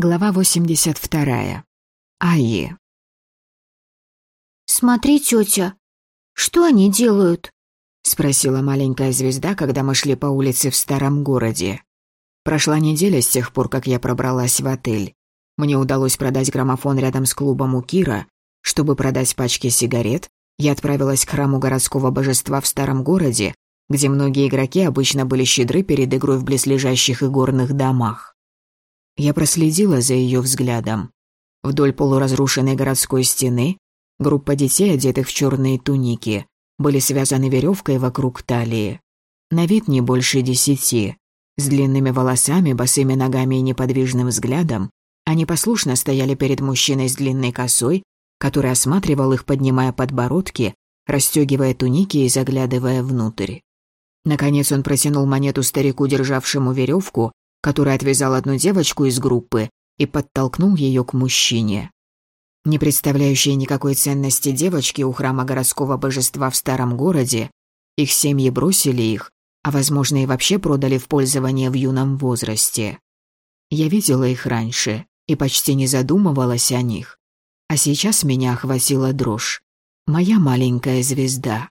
Глава 82. Айи. «Смотри, тетя, что они делают?» — спросила маленькая звезда, когда мы шли по улице в старом городе. Прошла неделя с тех пор, как я пробралась в отель. Мне удалось продать граммофон рядом с клубом у Кира. Чтобы продать пачки сигарет, я отправилась к храму городского божества в старом городе, где многие игроки обычно были щедры перед игрой в близлежащих игорных домах. Я проследила за ее взглядом. Вдоль полуразрушенной городской стены группа детей, одетых в черные туники, были связаны веревкой вокруг талии. На вид не больше десяти. С длинными волосами, босыми ногами и неподвижным взглядом они послушно стояли перед мужчиной с длинной косой, который осматривал их, поднимая подбородки, расстегивая туники и заглядывая внутрь. Наконец он протянул монету старику, державшему веревку, который отвязал одну девочку из группы и подтолкнул ее к мужчине. Не представляющие никакой ценности девочки у храма городского божества в старом городе, их семьи бросили их, а, возможно, и вообще продали в пользование в юном возрасте. Я видела их раньше и почти не задумывалась о них. А сейчас меня охватила дрожь. Моя маленькая звезда.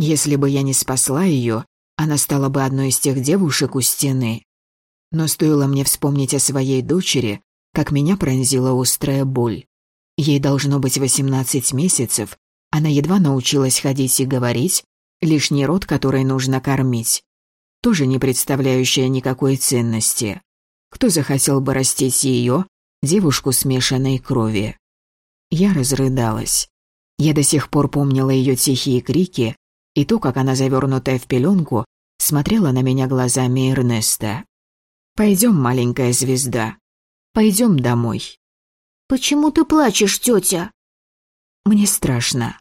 Если бы я не спасла ее, она стала бы одной из тех девушек у стены. Но стоило мне вспомнить о своей дочери, как меня пронзила острая боль. Ей должно быть 18 месяцев, она едва научилась ходить и говорить, лишний рот, который нужно кормить. Тоже не представляющая никакой ценности. Кто захотел бы растить ее, девушку смешанной крови? Я разрыдалась. Я до сих пор помнила ее тихие крики и то, как она, завернутая в пеленку, смотрела на меня глазами Эрнеста. Пойдем, маленькая звезда. Пойдем домой. Почему ты плачешь, тетя? Мне страшно.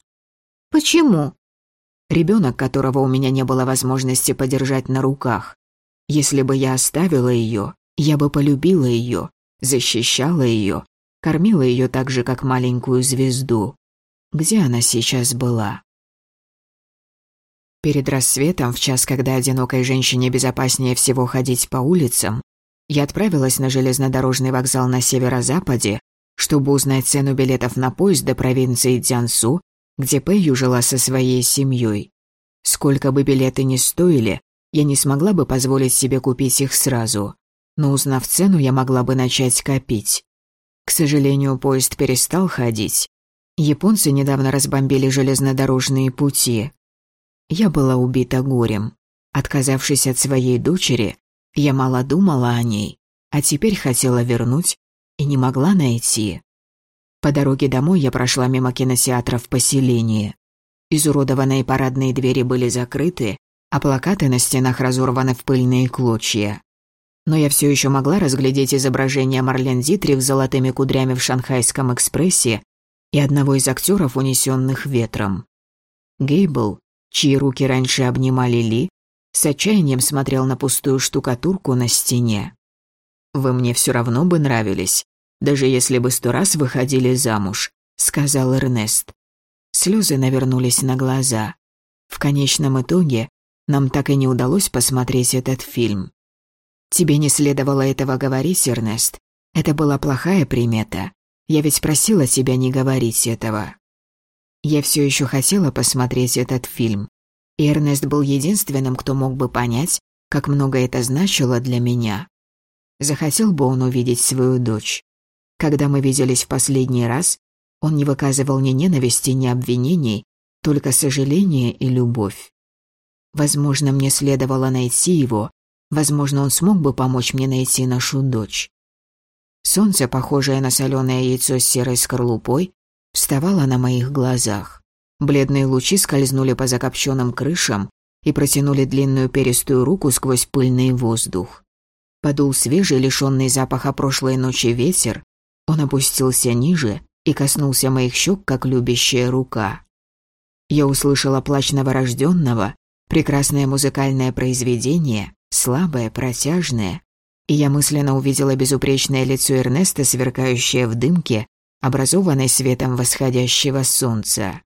Почему? Ребенок, которого у меня не было возможности подержать на руках. Если бы я оставила ее, я бы полюбила ее, защищала ее, кормила ее так же, как маленькую звезду. Где она сейчас была? Перед рассветом, в час, когда одинокой женщине безопаснее всего ходить по улицам, я отправилась на железнодорожный вокзал на северо-западе, чтобы узнать цену билетов на поезд до провинции Дзянсу, где Пэйю жила со своей семьей. Сколько бы билеты ни стоили, я не смогла бы позволить себе купить их сразу, но узнав цену, я могла бы начать копить. К сожалению, поезд перестал ходить. Японцы недавно разбомбили железнодорожные пути. Я была убита горем. Отказавшись от своей дочери, я мало думала о ней, а теперь хотела вернуть и не могла найти. По дороге домой я прошла мимо кинотеатра в поселении. Изуродованные парадные двери были закрыты, а плакаты на стенах разорваны в пыльные клочья. Но я все еще могла разглядеть изображение Марлен Дитрих с золотыми кудрями в Шанхайском экспрессе и одного из актеров, унесенных ветром. Гейбл, чьи руки раньше обнимали Ли, с отчаянием смотрел на пустую штукатурку на стене. «Вы мне все равно бы нравились, даже если бы сто раз выходили замуж», — сказал Эрнест. Слезы навернулись на глаза. В конечном итоге нам так и не удалось посмотреть этот фильм. «Тебе не следовало этого говорить, Эрнест. Это была плохая примета. Я ведь просила тебя не говорить этого». Я все еще хотела посмотреть этот фильм, Эрнест был единственным, кто мог бы понять, как много это значило для меня. Захотел бы он увидеть свою дочь. Когда мы виделись в последний раз, он не выказывал ни ненависти, ни обвинений, только сожаление и любовь. Возможно, мне следовало найти его, возможно, он смог бы помочь мне найти нашу дочь. Солнце, похожее на соленое яйцо с серой скорлупой, вставало на моих глазах. Бледные лучи скользнули по закопченным крышам и протянули длинную перистую руку сквозь пыльный воздух. Подул свежий, лишенный запаха прошлой ночи ветер. Он опустился ниже и коснулся моих щек, как любящая рука. Я услышала плач новорожденного, прекрасное музыкальное произведение, слабое, протяжное, и я мысленно увидела безупречное лицо Эрнеста, сверкающее в дымке, образованной светом восходящего солнца.